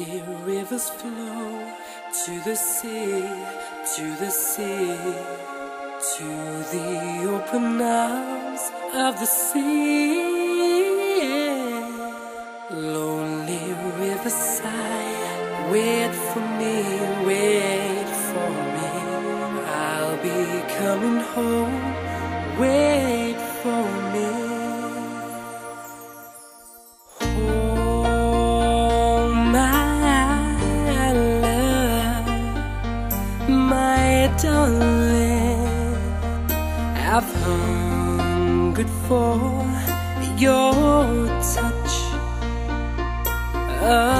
Lonely rivers flow to the sea, to the sea, to the open arms of the sea. Lonely rivers sigh, wait for me, wait for me. I'll be coming home, wait for me. Darling, I've hungered for your touch. A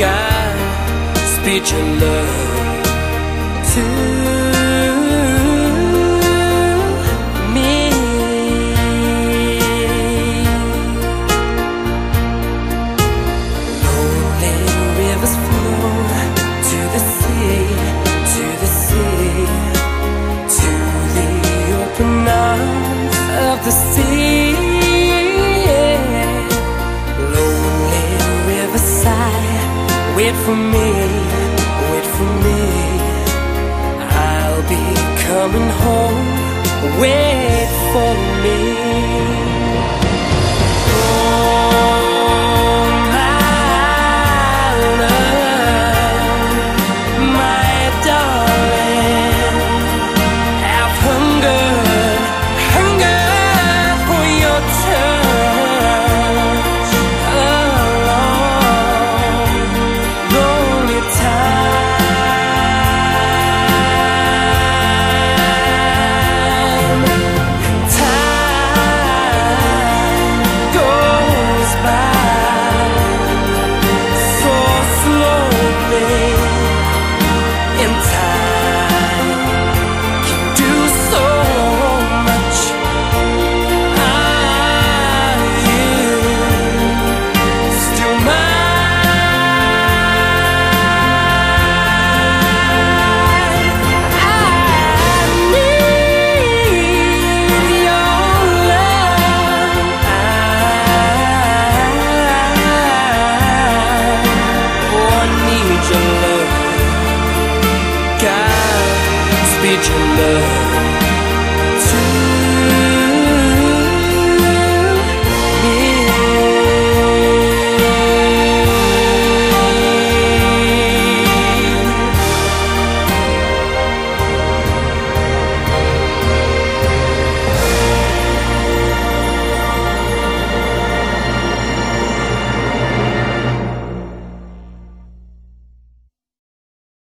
God, speed your love. To wait for me, wait for me. I'll be coming home, wait for me. Speed your love